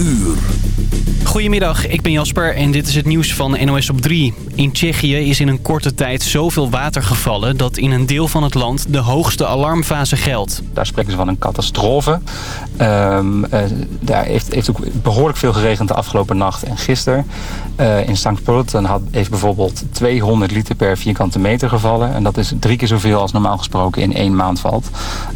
uur. Goedemiddag, ik ben Jasper en dit is het nieuws van NOS op 3. In Tsjechië is in een korte tijd zoveel water gevallen... dat in een deel van het land de hoogste alarmfase geldt. Daar spreken ze van een catastrofe. Um, uh, daar heeft, heeft ook behoorlijk veel geregend de afgelopen nacht en gisteren. Uh, in St. Pölten had, heeft bijvoorbeeld 200 liter per vierkante meter gevallen. En dat is drie keer zoveel als normaal gesproken in één maand valt.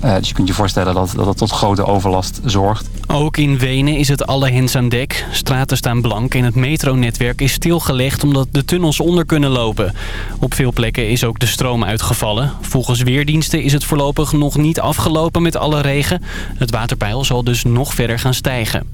Uh, dus je kunt je voorstellen dat, dat tot grote overlast zorgt. Ook in Wenen is het alle hens aan dek. Straten staan blank en het metronetwerk is stilgelegd omdat de tunnels onder kunnen lopen. Op veel plekken is ook de stroom uitgevallen. Volgens weerdiensten is het voorlopig nog niet afgelopen met alle regen. Het waterpeil zal dus nog verder gaan stijgen.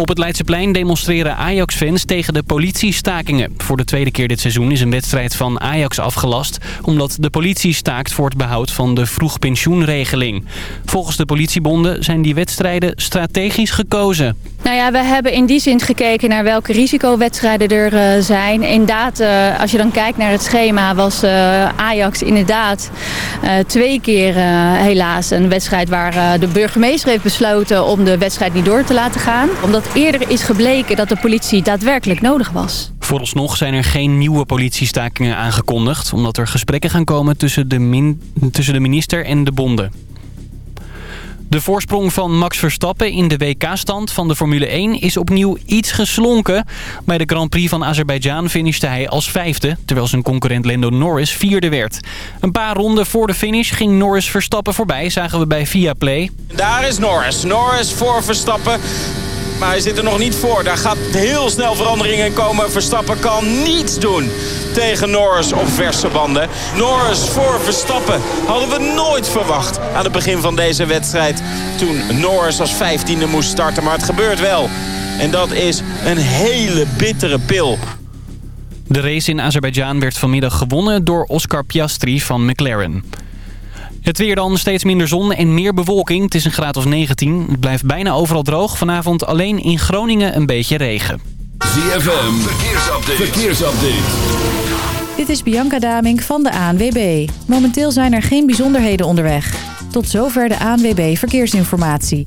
Op het Leidseplein demonstreren Ajax-fans tegen de politiestakingen. Voor de tweede keer dit seizoen is een wedstrijd van Ajax afgelast... omdat de politie staakt voor het behoud van de vroegpensioenregeling. Volgens de politiebonden zijn die wedstrijden strategisch gekozen. Nou ja, we hebben in die zin gekeken naar welke risicowedstrijden er uh, zijn. Inderdaad, uh, als je dan kijkt naar het schema, was uh, Ajax inderdaad twee keer helaas een wedstrijd waar de burgemeester heeft besloten om de wedstrijd niet door te laten gaan. Omdat eerder is gebleken dat de politie daadwerkelijk nodig was. Vooralsnog zijn er geen nieuwe politiestakingen aangekondigd... omdat er gesprekken gaan komen tussen de, min tussen de minister en de bonden. De voorsprong van Max Verstappen in de WK-stand van de Formule 1 is opnieuw iets geslonken. Bij de Grand Prix van Azerbeidzjan finishte hij als vijfde, terwijl zijn concurrent Lando Norris vierde werd. Een paar ronden voor de finish ging Norris Verstappen voorbij, zagen we bij Viaplay. Daar is Norris. Norris voor Verstappen. Maar hij zit er nog niet voor. Daar gaat heel snel veranderingen in komen. Verstappen kan niets doen tegen Norris op verse banden. Norris voor Verstappen hadden we nooit verwacht aan het begin van deze wedstrijd. Toen Norris als vijftiende moest starten. Maar het gebeurt wel. En dat is een hele bittere pil. De race in Azerbeidzjan werd vanmiddag gewonnen door Oscar Piastri van McLaren. Het weer dan, steeds minder zon en meer bewolking. Het is een graad of 19. Het blijft bijna overal droog. Vanavond alleen in Groningen een beetje regen. ZFM, verkeersupdate. verkeersupdate. Dit is Bianca Damink van de ANWB. Momenteel zijn er geen bijzonderheden onderweg. Tot zover de ANWB Verkeersinformatie.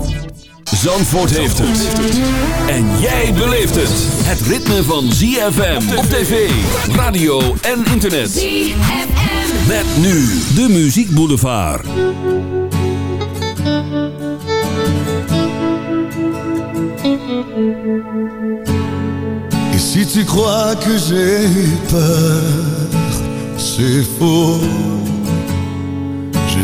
Zandvoort heeft het. En jij beleeft het. Het ritme van ZFM op tv, radio en internet. ZFM. Met nu de Muziek Boulevard. Et si tu crois que j'ai peur, c'est faux.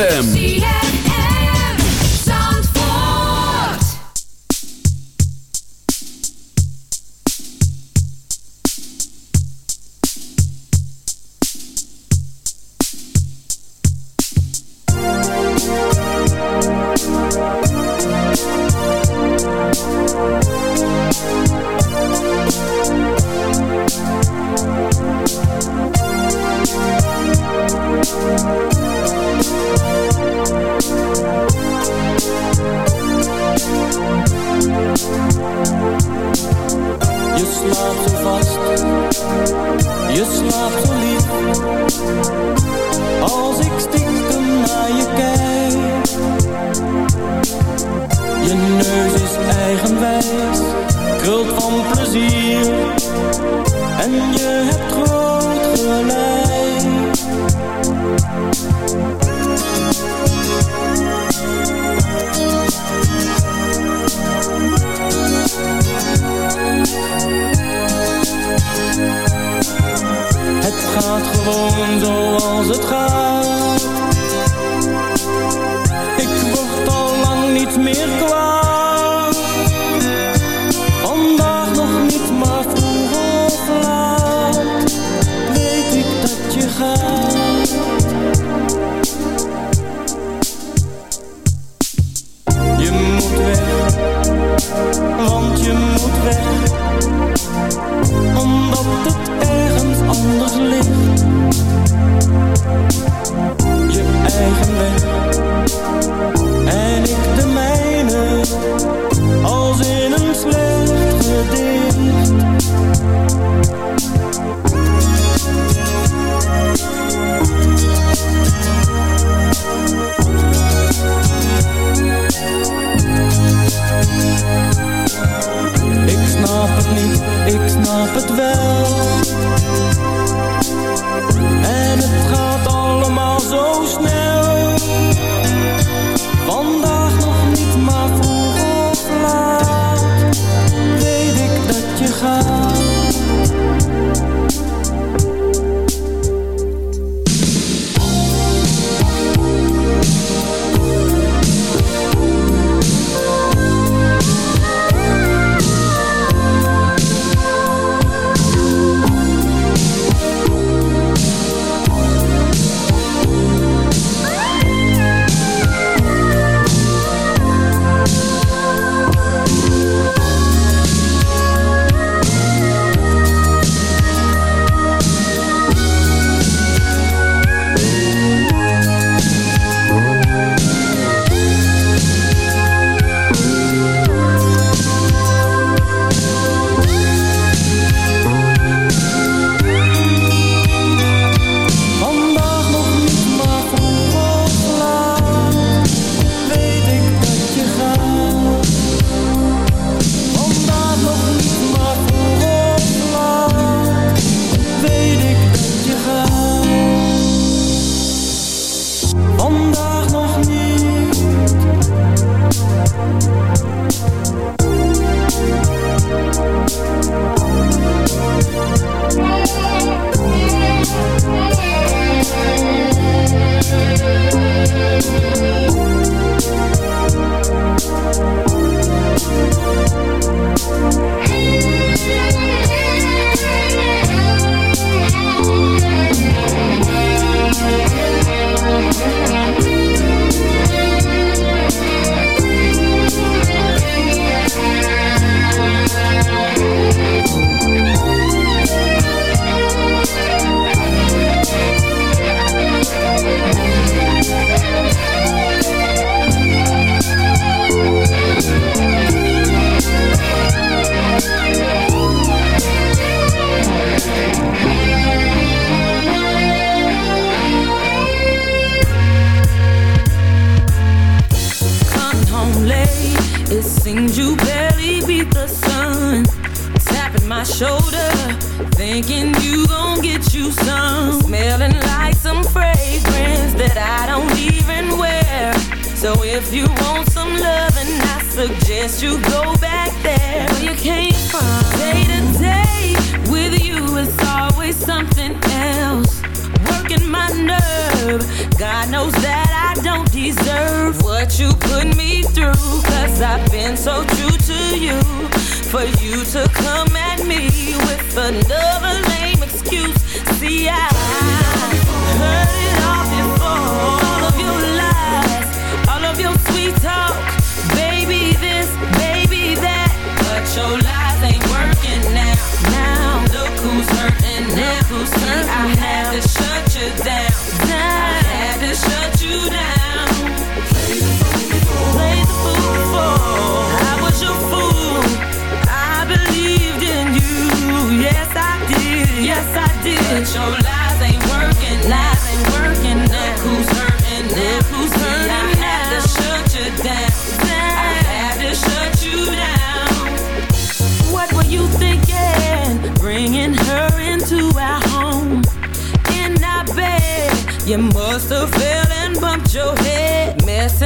ZFM.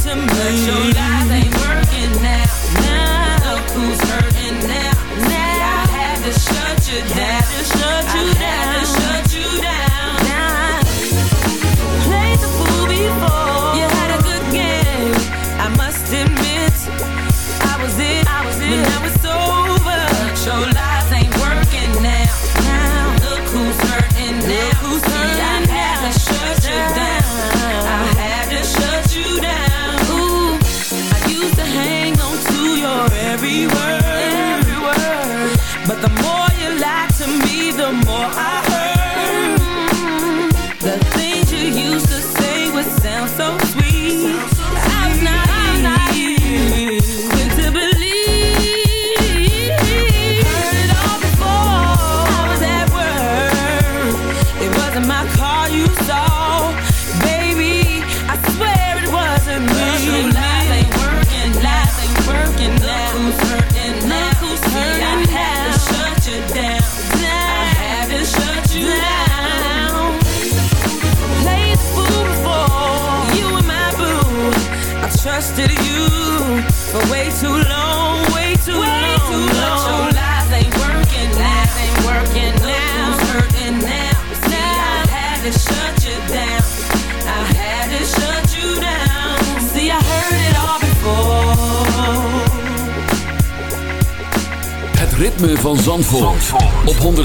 to me. But your lies ain't working the more you lied to me, the more I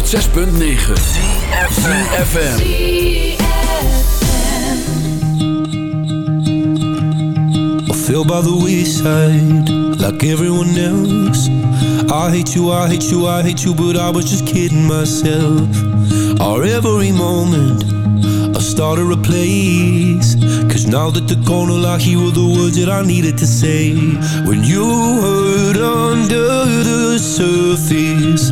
106.9 FM. I fell by the wayside like everyone else. I hate you, I hate you, I hate you, but I was just kidding myself. Our every moment, I started a place. Cause now that gone, all I hear were the words that I needed to say. When you hurt under the surface,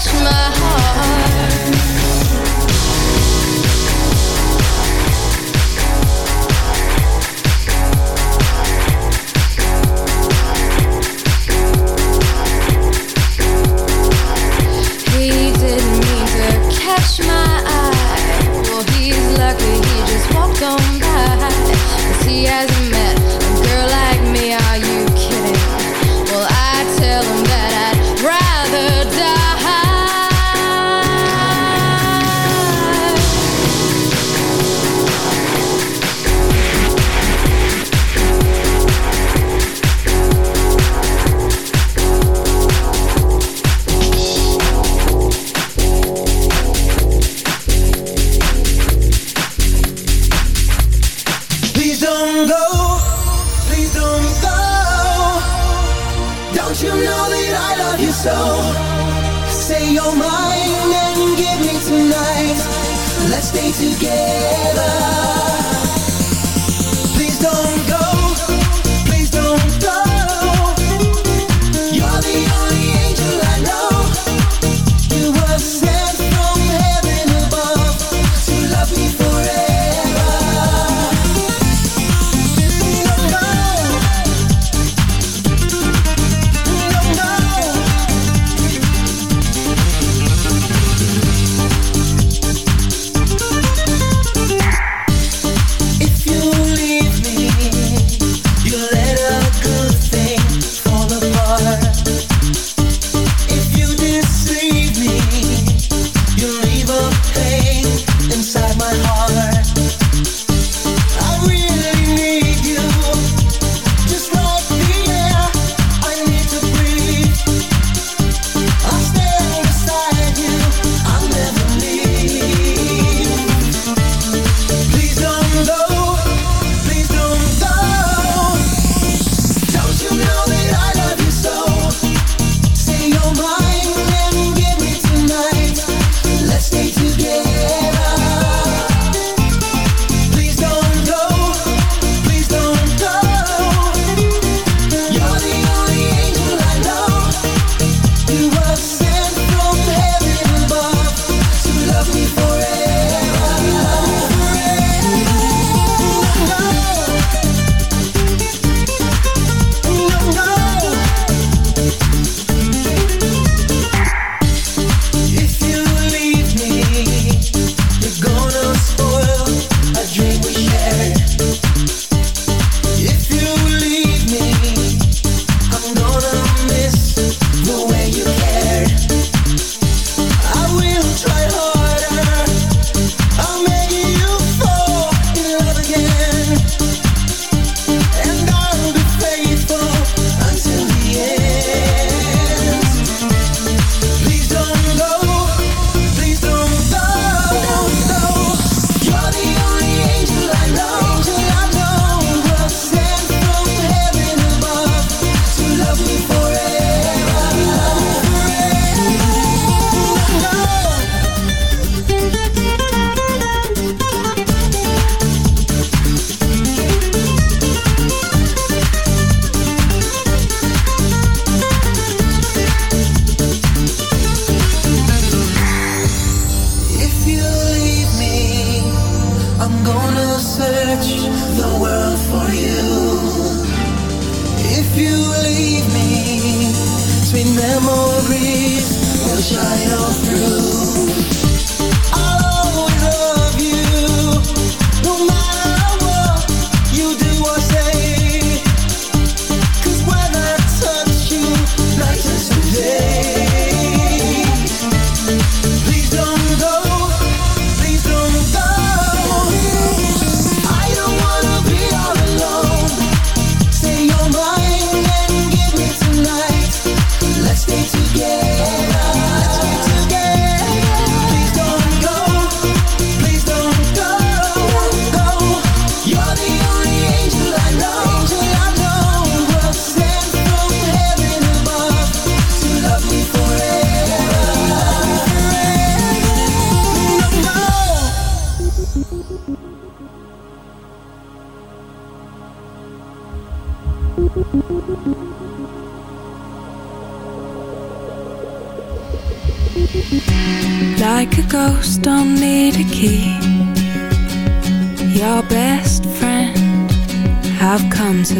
watch my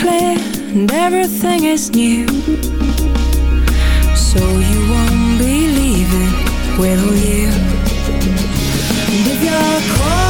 clear and everything is new So you won't be leaving, will you? And if you're cold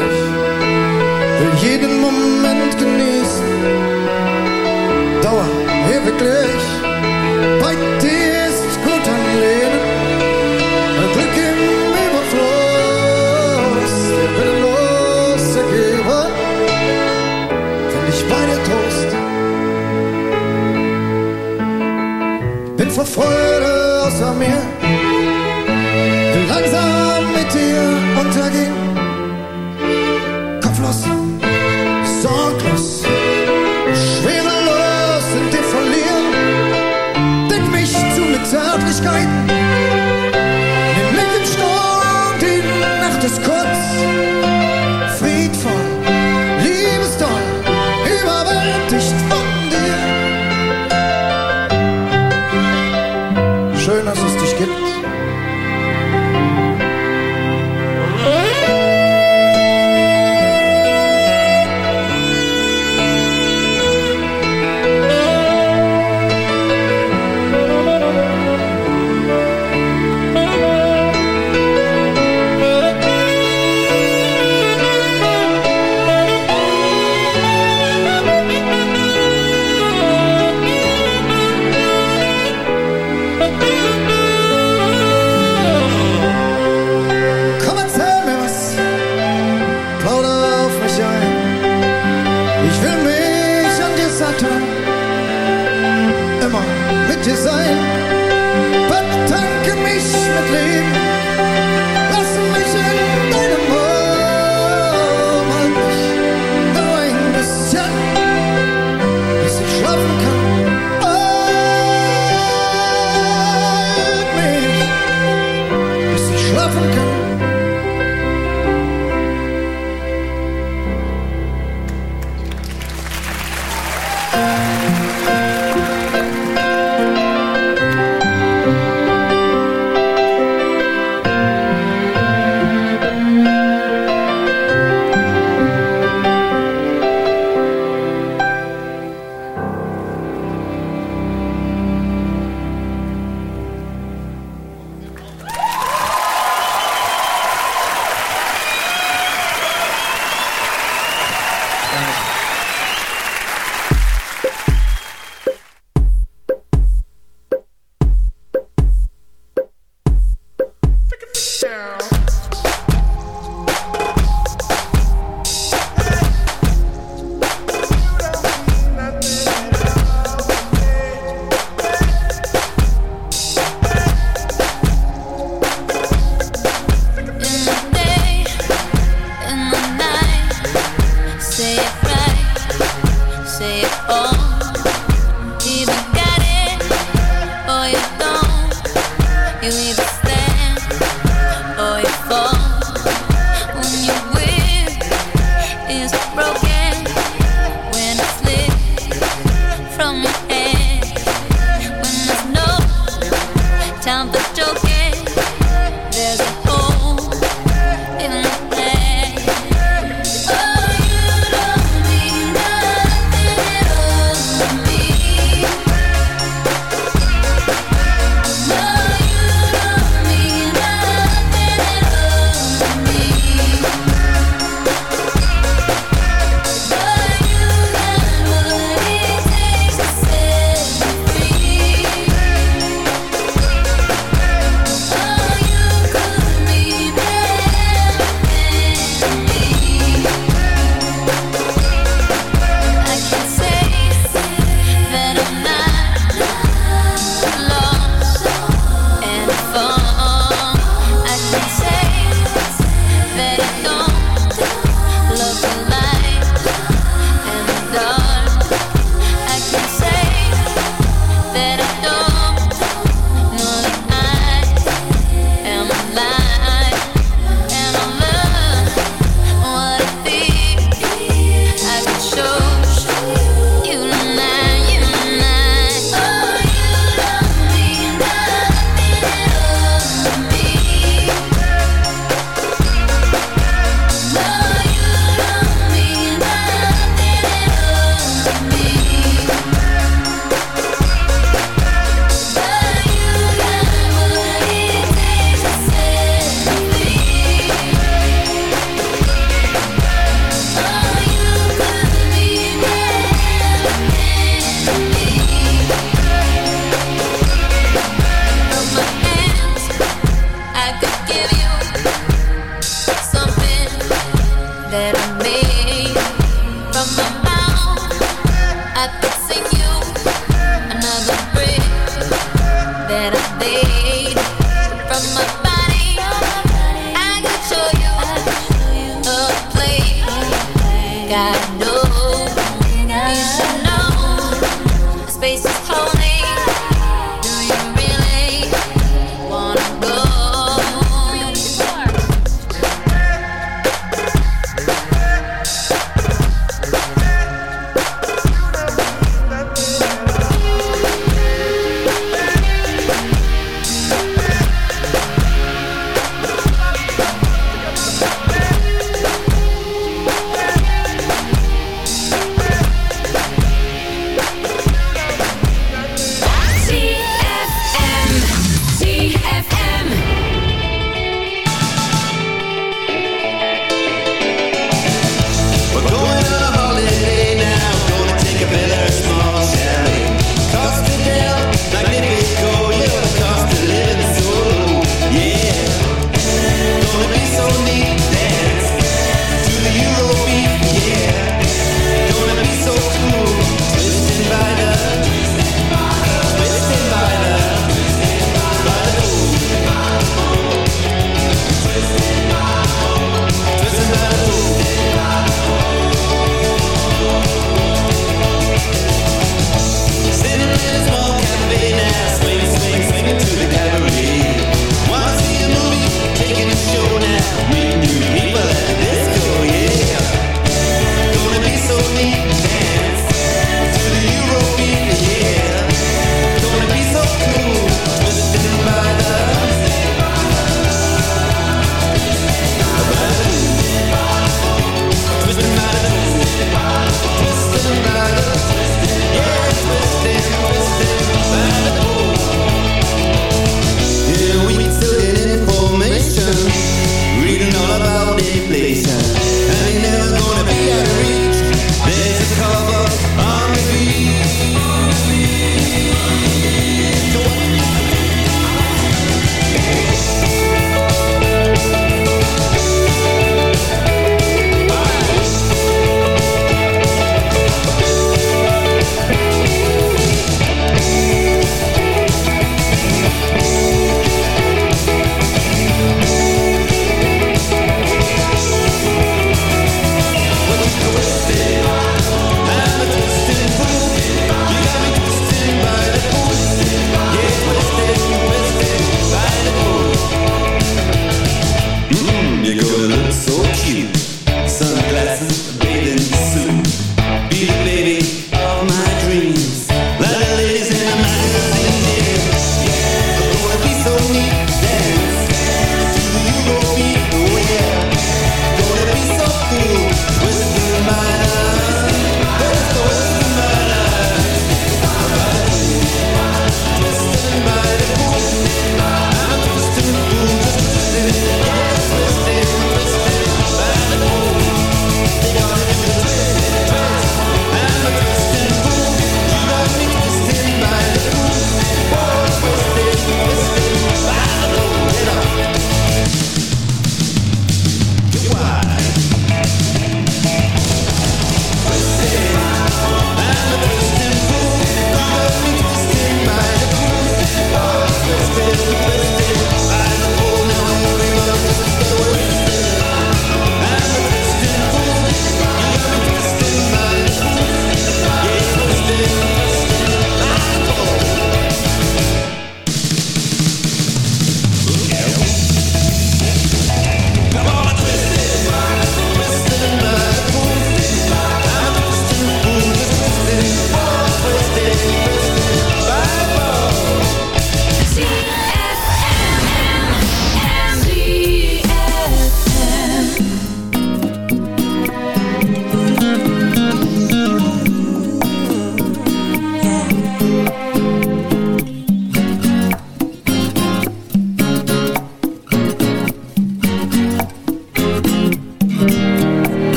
jeden Moment genießen. Dauer ewiglich, bei dir ist gut am Leben. Ein im Überfluss, der willenlose Geber, find ich bei dir Trost. Bin vor Freude außer mir,